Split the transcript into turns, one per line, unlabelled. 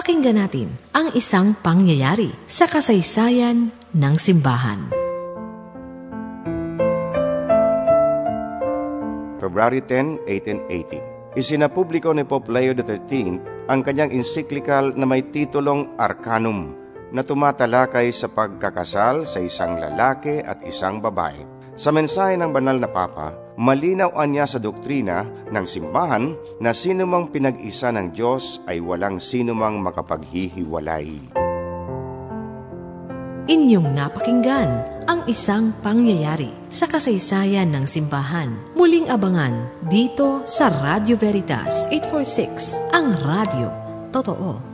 Pakinggan natin ang isang pangyayari sa kasaysayan ng simbahan.
February 10, 1880. Isinapubliko ni Pope Leo XIII ang kanyang encyclical na may titulong Arcanum na tumatalakay sa pagkakasal sa isang lalaki at isang babae. Sa mensahe ng banal na papa, malinaw niya sa doktrina ng simbahan na sinumang pinag-isa ng Diyos ay walang sinumang makapaghihiwalay.
Inyong napakinggan ang isang pangyayari sa kasaysayan ng simbahan. Muling abangan dito sa Radio Veritas 846, ang radio. Totoo.